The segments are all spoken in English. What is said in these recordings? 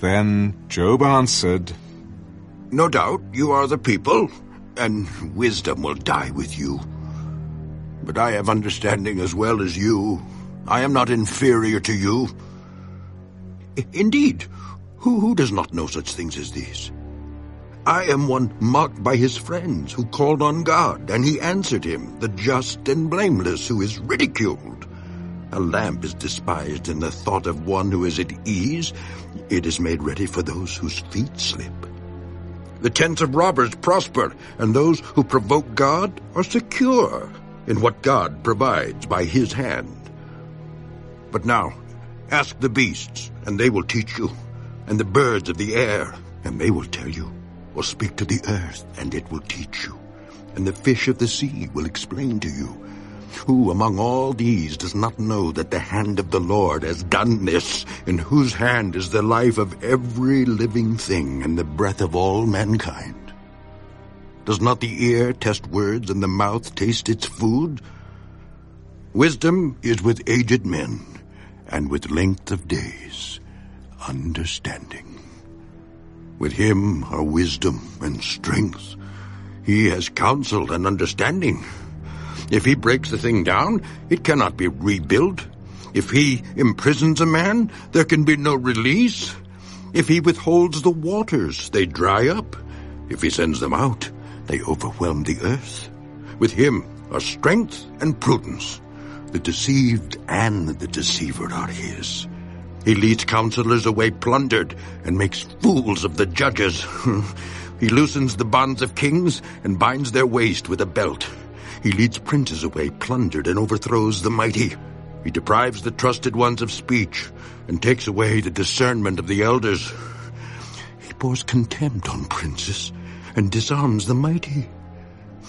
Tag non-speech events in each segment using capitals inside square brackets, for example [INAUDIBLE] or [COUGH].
then Job answered, No doubt you are the people, and wisdom will die with you. But I have understanding as well as you. I am not inferior to you. Indeed, who, who does not know such things as these? I am one mocked by his friends who called on God, and he answered him, the just and blameless who is ridiculed. A lamp is despised in the thought of one who is at ease. It is made ready for those whose feet slip. The tents of robbers prosper, and those who provoke God are secure in what God provides by his hand. But now, ask the beasts, and they will teach you, and the birds of the air, and they will tell you, or speak to the earth, and it will teach you, and the fish of the sea will explain to you. Who among all these does not know that the hand of the Lord has done this, in whose hand is the life of every living thing and the breath of all mankind? Does not the ear test words and the mouth taste its food? Wisdom is with aged men, and with length of days, understanding. With him are wisdom and strength. He has counsel and understanding. If he breaks the thing down, it cannot be rebuilt. If he imprisons a man, there can be no release. If he withholds the waters, they dry up. If he sends them out, they overwhelm the earth. With him are strength and prudence. The deceived and the deceiver are his. He leads counselors away plundered and makes fools of the judges. [LAUGHS] he loosens the bonds of kings and binds their waist with a belt. He leads princes away plundered and overthrows the mighty. He deprives the trusted ones of speech and takes away the discernment of the elders. He pours contempt on princes and disarms the mighty.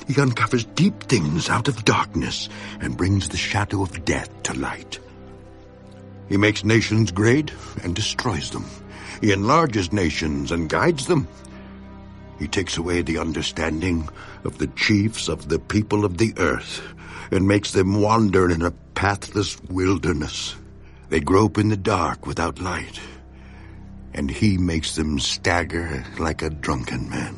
He uncovers deep things out of darkness and brings the shadow of death to light. He makes nations great and destroys them. He enlarges nations and guides them. He takes away the understanding of the chiefs of the people of the earth and makes them wander in a pathless wilderness. They grope in the dark without light, and he makes them stagger like a drunken man.